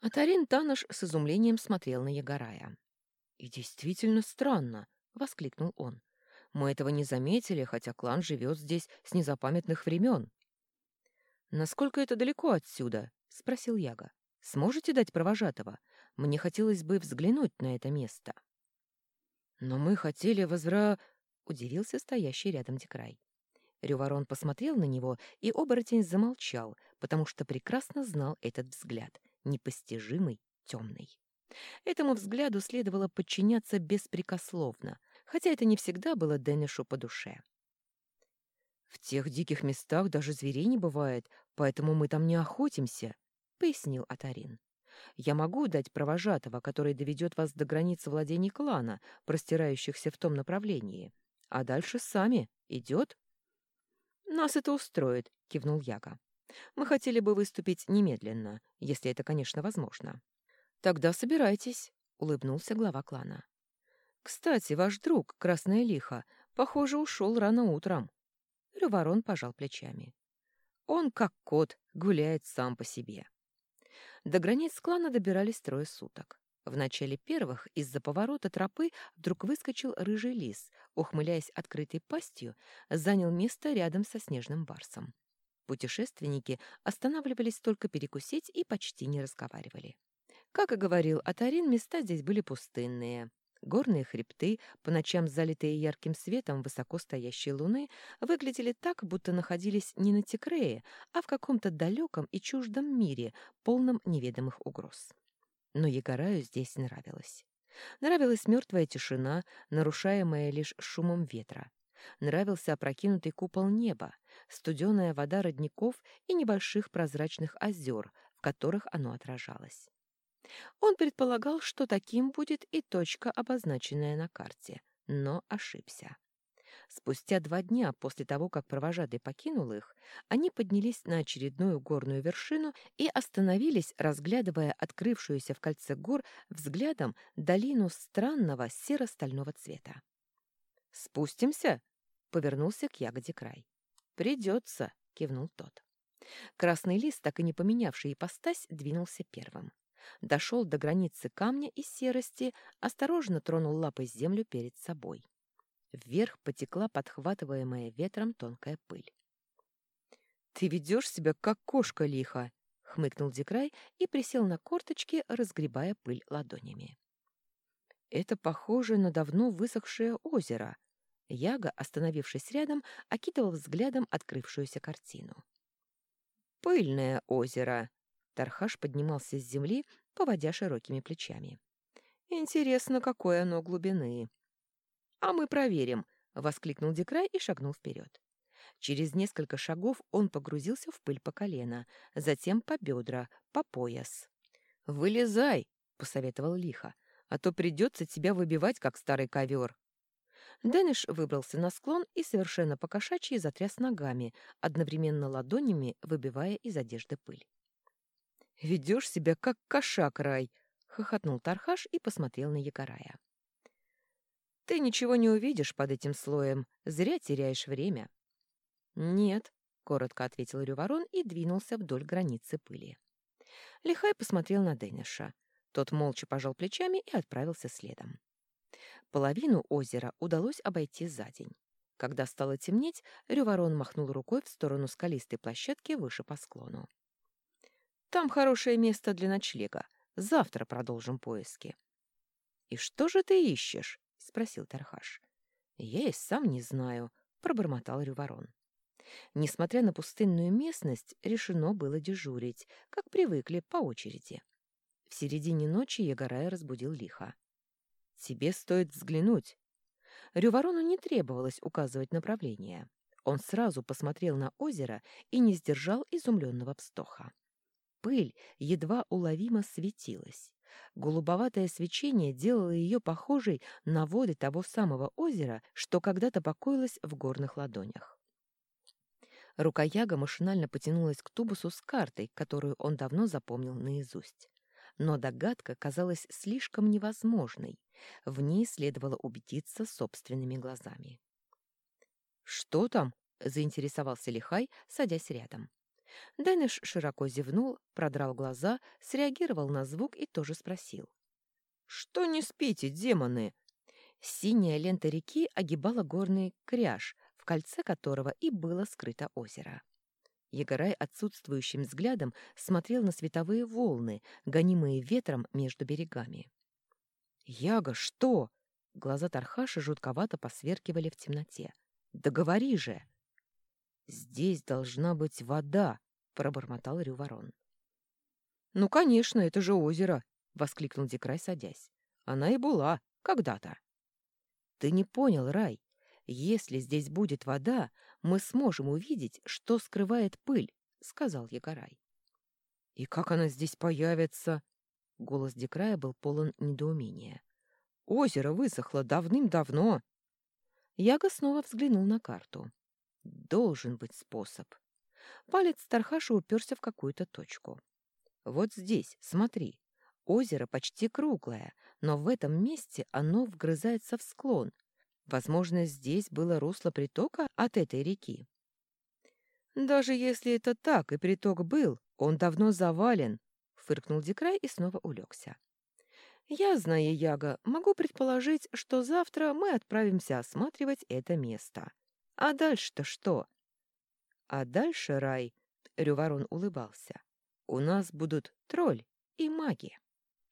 Атарин Таныш с изумлением смотрел на Ягорая. «И действительно странно!» — воскликнул он. «Мы этого не заметили, хотя клан живет здесь с незапамятных времен». «Насколько это далеко отсюда?» — спросил Яга. «Сможете дать провожатого? Мне хотелось бы взглянуть на это место». «Но мы хотели возвра...» — удивился стоящий рядом Декрай. Рюворон посмотрел на него, и оборотень замолчал, потому что прекрасно знал этот взгляд, непостижимый, темный. Этому взгляду следовало подчиняться беспрекословно, хотя это не всегда было Дэнешу по душе. «В тех диких местах даже зверей не бывает, поэтому мы там не охотимся», — пояснил Атарин. «Я могу дать провожатого, который доведет вас до границы владений клана, простирающихся в том направлении. А дальше сами. Идет?» «Нас это устроит», — кивнул Яга. «Мы хотели бы выступить немедленно, если это, конечно, возможно». «Тогда собирайтесь», — улыбнулся глава клана. «Кстати, ваш друг, Красная Лиха, похоже, ушел рано утром». Рюворон пожал плечами. «Он, как кот, гуляет сам по себе». До границ клана добирались трое суток. В начале первых из-за поворота тропы вдруг выскочил рыжий лис, ухмыляясь открытой пастью, занял место рядом со снежным барсом. Путешественники останавливались только перекусить и почти не разговаривали. Как и говорил Атарин, места здесь были пустынные. Горные хребты, по ночам залитые ярким светом высоко стоящей луны, выглядели так, будто находились не на Текрее, а в каком-то далеком и чуждом мире, полном неведомых угроз. Но Егораю здесь нравилось. Нравилась мертвая тишина, нарушаемая лишь шумом ветра. Нравился опрокинутый купол неба, студеная вода родников и небольших прозрачных озер, в которых оно отражалось. Он предполагал, что таким будет и точка, обозначенная на карте, но ошибся. Спустя два дня после того, как провожатый покинул их, они поднялись на очередную горную вершину и остановились, разглядывая открывшуюся в кольце гор взглядом долину странного серо-стального цвета. «Спустимся?» — повернулся к ягоде край. «Придется», — кивнул тот. Красный лист, так и не поменявший ипостась, двинулся первым. Дошел до границы камня и серости, осторожно тронул лапой землю перед собой. Вверх потекла подхватываемая ветром тонкая пыль. «Ты ведешь себя, как кошка лиха!» — хмыкнул Дикрай и присел на корточки, разгребая пыль ладонями. «Это похоже на давно высохшее озеро», Яга, остановившись рядом, окидывал взглядом открывшуюся картину. «Пыльное озеро!» Тархаш поднимался с земли, поводя широкими плечами. «Интересно, какой оно глубины!» «А мы проверим!» — воскликнул Декрай и шагнул вперед. Через несколько шагов он погрузился в пыль по колено, затем по бедра, по пояс. «Вылезай!» — посоветовал лихо, «а то придется тебя выбивать, как старый ковер». Дэниш выбрался на склон и совершенно покошачьи затряс ногами, одновременно ладонями выбивая из одежды пыль. «Ведешь себя, как кошак, Рай!» — хохотнул Тархаш и посмотрел на Якарая. «Ты ничего не увидишь под этим слоем, зря теряешь время». «Нет», — коротко ответил Рюворон и двинулся вдоль границы пыли. Лихай посмотрел на Дэниша. Тот молча пожал плечами и отправился следом. Половину озера удалось обойти за день. Когда стало темнеть, Рюворон махнул рукой в сторону скалистой площадки выше по склону. «Там хорошее место для ночлега. Завтра продолжим поиски». «И что же ты ищешь?» — спросил Тархаш. «Я и сам не знаю», — пробормотал Рюворон. Несмотря на пустынную местность, решено было дежурить, как привыкли, по очереди. В середине ночи Ягорая разбудил лихо. Тебе стоит взглянуть. Рюворону не требовалось указывать направление. Он сразу посмотрел на озеро и не сдержал изумленного вздоха. Пыль едва уловимо светилась. Голубоватое свечение делало ее похожей на воды того самого озера, что когда-то покоилось в горных ладонях. Рука Яга машинально потянулась к тубусу с картой, которую он давно запомнил наизусть но догадка казалась слишком невозможной. В ней следовало убедиться собственными глазами. «Что там?» — заинтересовался Лихай, садясь рядом. Дэниш широко зевнул, продрал глаза, среагировал на звук и тоже спросил. «Что не спите, демоны?» Синяя лента реки огибала горный кряж, в кольце которого и было скрыто озеро. Егорай отсутствующим взглядом смотрел на световые волны, гонимые ветром между берегами. «Яга, что?» Глаза Тархаша жутковато посверкивали в темноте. «Да говори же!» «Здесь должна быть вода!» — пробормотал Рюворон. «Ну, конечно, это же озеро!» — воскликнул Дикрай, садясь. «Она и была. Когда-то». «Ты не понял, Рай. Если здесь будет вода, мы сможем увидеть, что скрывает пыль», — сказал Егорай. «И как она здесь появится?» Голос Дикрая был полон недоумения. «Озеро высохло давным-давно». Яга снова взглянул на карту. Должен быть способ. Палец Тархаша уперся в какую-то точку. Вот здесь, смотри. Озеро почти круглое, но в этом месте оно вгрызается в склон. Возможно, здесь было русло притока от этой реки. Даже если это так, и приток был, он давно завален, фыркнул Дикрай и снова улегся. Я, зная Яга, могу предположить, что завтра мы отправимся осматривать это место. А дальше-то что? А дальше, Рай, Рюворон улыбался, у нас будут тролль и маги.